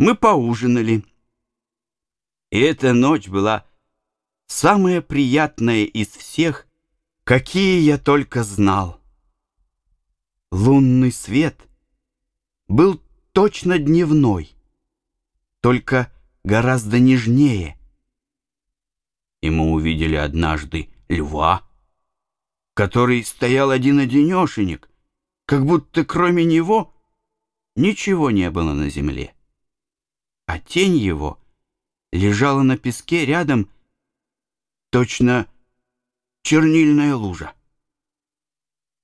Мы поужинали. И эта ночь была самая приятная из всех, какие я только знал. Лунный свет был точно дневной, только гораздо нежнее. И мы увидели однажды льва, который стоял один-одинешенек, как будто кроме него ничего не было на земле. А тень его лежала на песке рядом, точно чернильная лужа.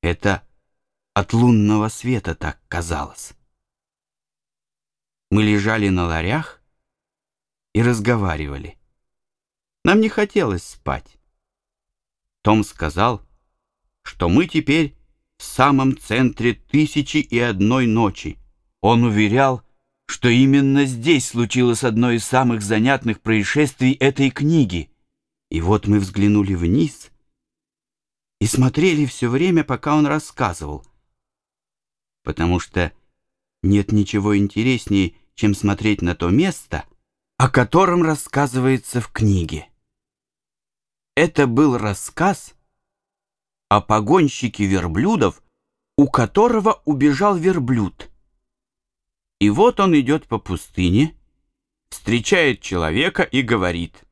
Это от лунного света так казалось. Мы лежали на ларях и разговаривали. Нам не хотелось спать. Том сказал, что мы теперь в самом центре тысячи и одной ночи. Он уверял, что именно здесь случилось одно из самых занятных происшествий этой книги. И вот мы взглянули вниз и смотрели все время, пока он рассказывал. Потому что нет ничего интереснее, чем смотреть на то место, о котором рассказывается в книге. Это был рассказ о погонщике верблюдов, у которого убежал верблюд. И вот он идет по пустыне, встречает человека и говорит,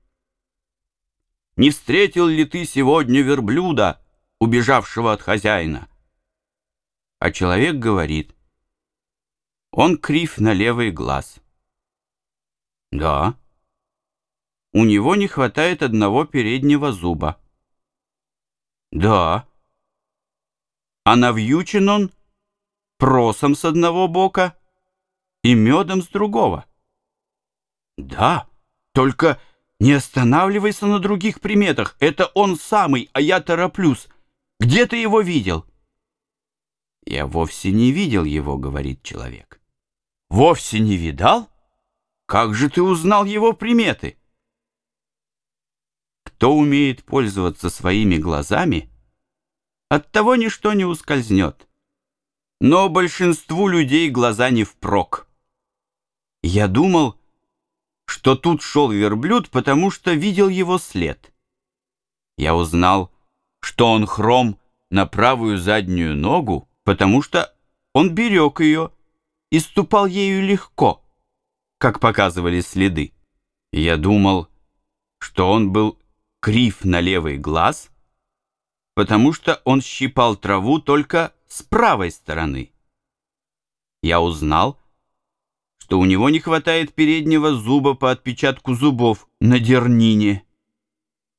«Не встретил ли ты сегодня верблюда, убежавшего от хозяина?» А человек говорит, «Он крив на левый глаз». «Да». У него не хватает одного переднего зуба. Да. А навьючен он просом с одного бока и медом с другого. Да, только не останавливайся на других приметах. Это он самый, а я тороплюсь. Где ты его видел? Я вовсе не видел его, говорит человек. Вовсе не видал? Как же ты узнал его приметы? Кто умеет пользоваться своими глазами, от того ничто не ускользнет. Но большинству людей глаза не впрок. Я думал, что тут шел верблюд, потому что видел его след. Я узнал, что он хром на правую заднюю ногу, потому что он берег ее и ступал ею легко, как показывали следы. Я думал, что он был крив на левый глаз, потому что он щипал траву только с правой стороны. Я узнал, что у него не хватает переднего зуба по отпечатку зубов на дернине.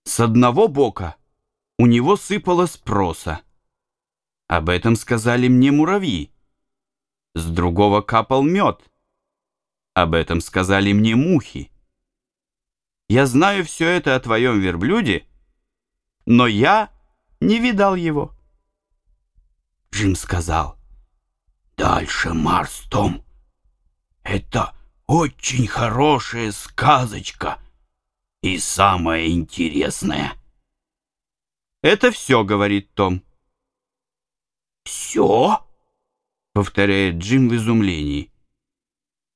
С одного бока у него сыпалось проса. Об этом сказали мне муравьи. С другого капал мед. Об этом сказали мне мухи. Я знаю все это о твоем верблюде, но я не видал его. Джим сказал, «Дальше, Марс, Том. Это очень хорошая сказочка и самое интересное». «Это все», — говорит Том. «Все?» — повторяет Джим в изумлении.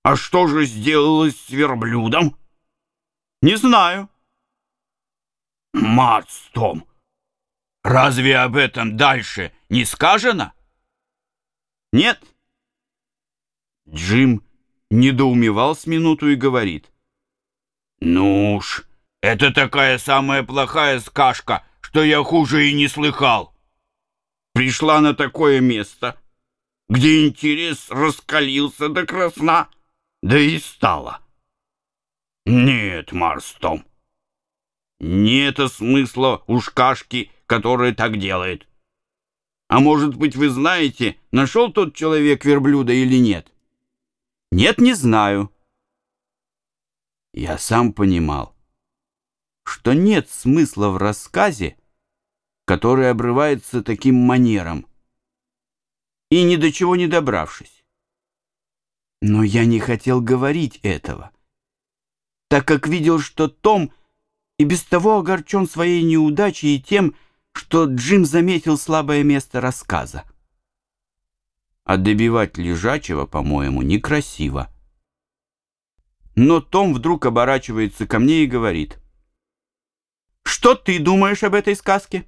«А что же сделалось с верблюдом?» Не знаю. Мац, Том, разве об этом дальше не сказано? Нет. Джим недоумевал с минуту и говорит. Ну уж, это такая самая плохая сказка, что я хуже и не слыхал. Пришла на такое место, где интерес раскалился до красна, да и стало. Нет, Марстом. Нет смысла у шкашки, которая так делает. А может быть, вы знаете, нашел тот человек верблюда или нет? Нет, не знаю. Я сам понимал, что нет смысла в рассказе, который обрывается таким манером, и ни до чего не добравшись. Но я не хотел говорить этого так как видел, что Том и без того огорчен своей неудачей и тем, что Джим заметил слабое место рассказа. А добивать лежачего, по-моему, некрасиво. Но Том вдруг оборачивается ко мне и говорит. «Что ты думаешь об этой сказке?»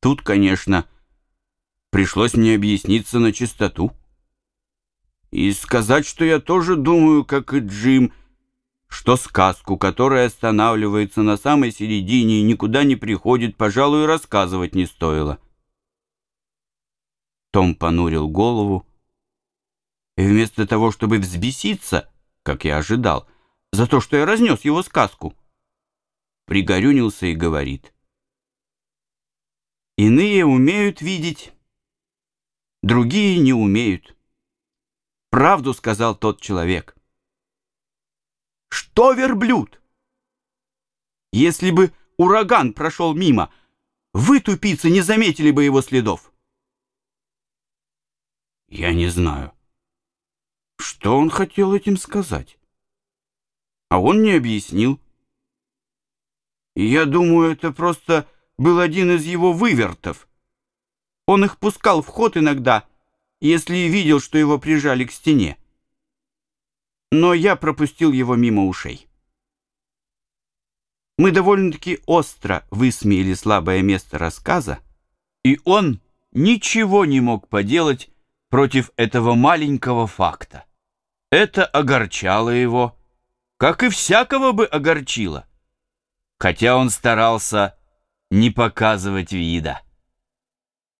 Тут, конечно, пришлось мне объясниться на чистоту. И сказать, что я тоже думаю, как и Джим, что сказку, которая останавливается на самой середине и никуда не приходит, пожалуй, рассказывать не стоило. Том понурил голову, и вместо того, чтобы взбеситься, как я ожидал, за то, что я разнес его сказку, пригорюнился и говорит. Иные умеют видеть, другие не умеют. Правду сказал тот человек. Что верблюд? Если бы ураган прошел мимо, вы, тупицы, не заметили бы его следов. Я не знаю. Что он хотел этим сказать? А он не объяснил. Я думаю, это просто был один из его вывертов. Он их пускал в ход иногда, если видел, что его прижали к стене. Но я пропустил его мимо ушей. Мы довольно-таки остро высмеяли слабое место рассказа, и он ничего не мог поделать против этого маленького факта. Это огорчало его, как и всякого бы огорчило, хотя он старался не показывать вида.